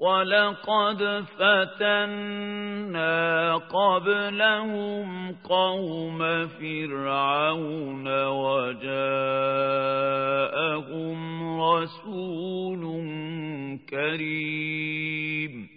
ولقد فتنا قبلهم قوم فرعون وجاءهم رسول كريم.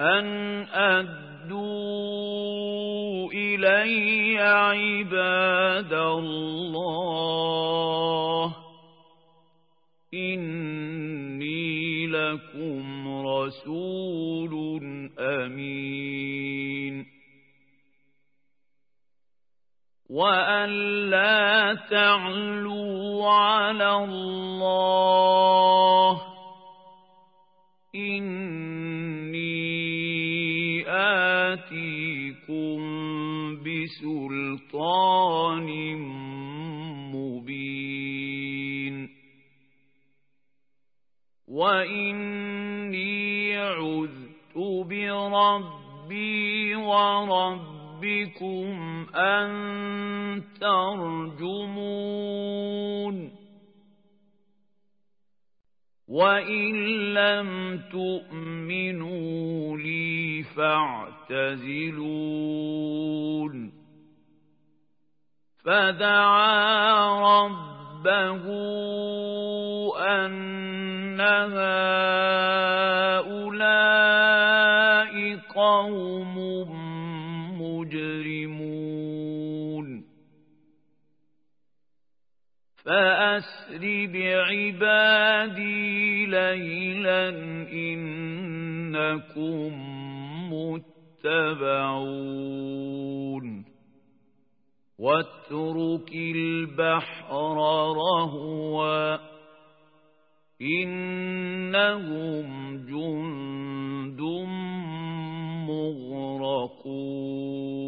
أن أدوا إلي عباد الله رسول أمين. وأن لا تعلوا على الله. إني آتيكم بسلطان مبين. وإني عذت بربي وربكم أن ترجمون. وإن لم تؤمنوا لي فاعتزلون. فدعا ربه أن هؤلاء ليلا إنكم متبعون. واترك البحر رهوا. إنهم جند مغرقون.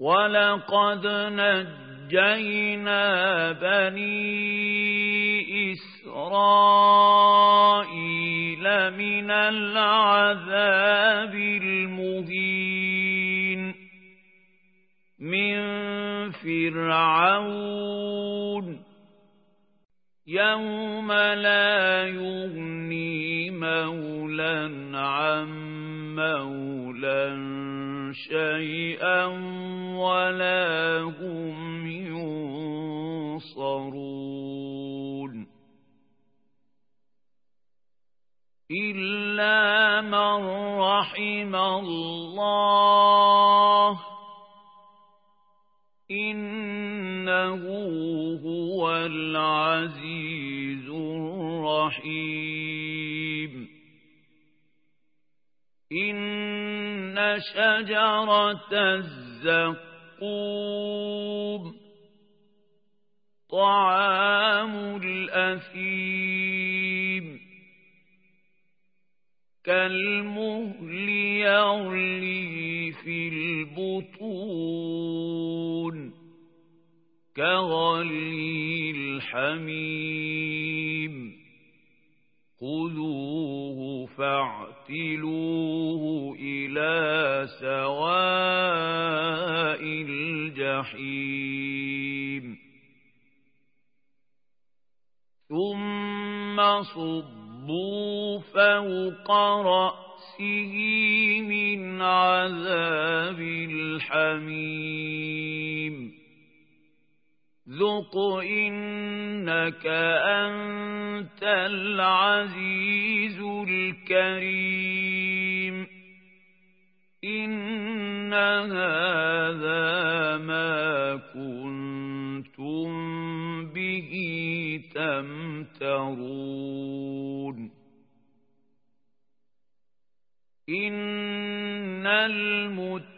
ولقد نجينا بني إسرائيل شيئا ولا هم ينصرون. إلا من رحم الله إنه هو العزيز الرحيم. إن شجرة الزقوم طعام الأثيم كالمهل يغلي في البطون كغلي الحميم خذوه فاعتلوه إلى سواء الجحيم ثم صبوا فوق رأسه من عذاب الحميم ذق إنك أنت العزيز الكريم إن هذا ما كنتم به تمترون إن المتقين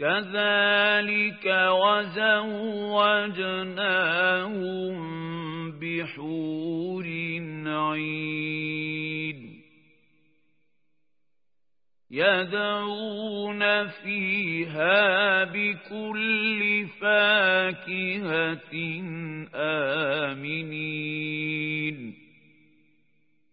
كذلك وزوجناهم بحور عين يدعون فيها بكل فاكهة آمنين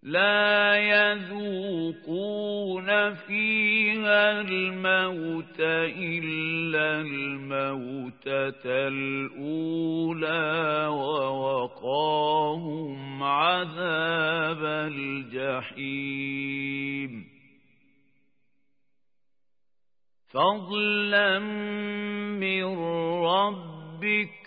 لا يذوقون فيها الموت إلا الموتة الأولى ووقاهم عذاب الجحيم. فضلا من ربك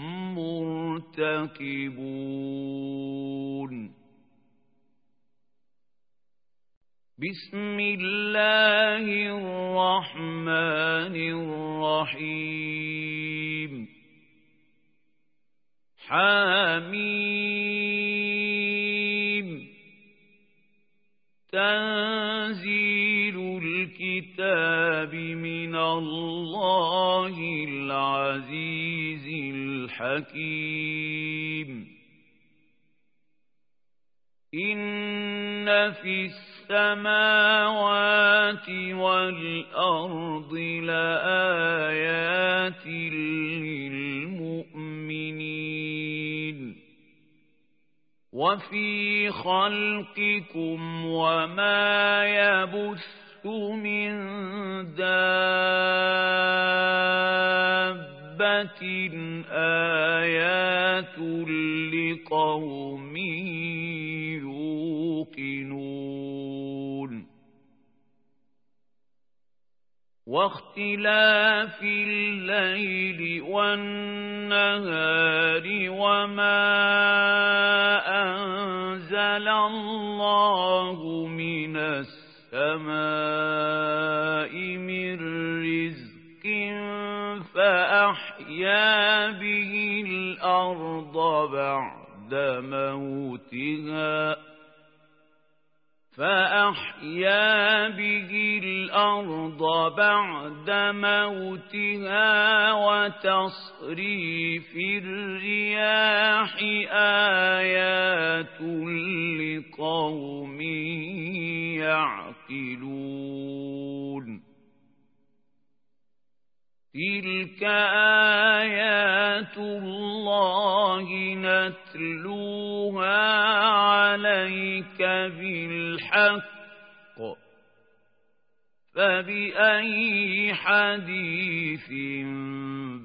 مرتكبون. بسم الله الرحمن الرحيم. حميم. تنزيل الكتاب من الله العزيز إن في السماوات والأرض لآيات للمؤمنين. وفي خلقكم وما يبث من دابة آيات لقوم يوقنون واختلاف الليل والنهار وما أنزل الله من السماء من أحيا به الأرض بعد موتها فأحيا به الأرض بعد موتها وتصريف الرياح آيات لقوم يعقلون. تلك آيات الله نتلوها عليك بالحق فبأي حديث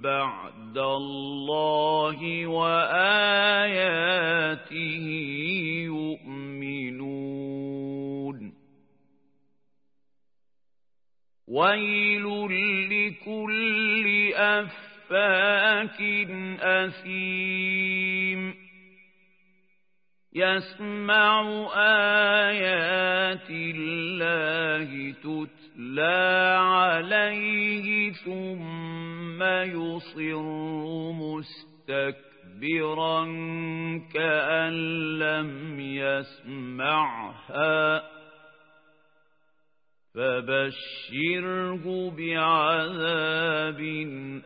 بعد الله وآياته يؤمنون ويل لكل أفاك أثيم يسمع آيات الله تتلى عليه ثم يصر مستكبرا كأن لم يسمعها فبشره بعذاب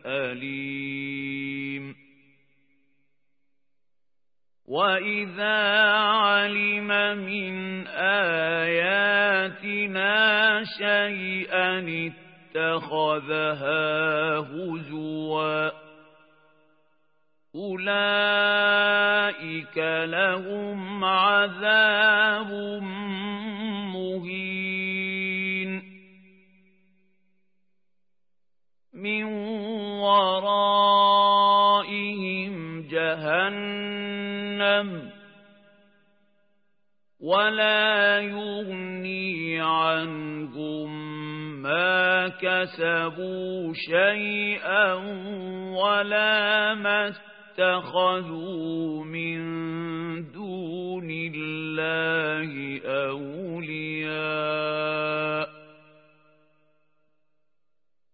أليم. وإذا علم من آياتنا شيئا اتخذها هزوا أولئك لهم عذاب ورائهم جهنم ولا يغني عنهم ما كسبوا شيئا ولا ما اتخذوا من دون الله أولياء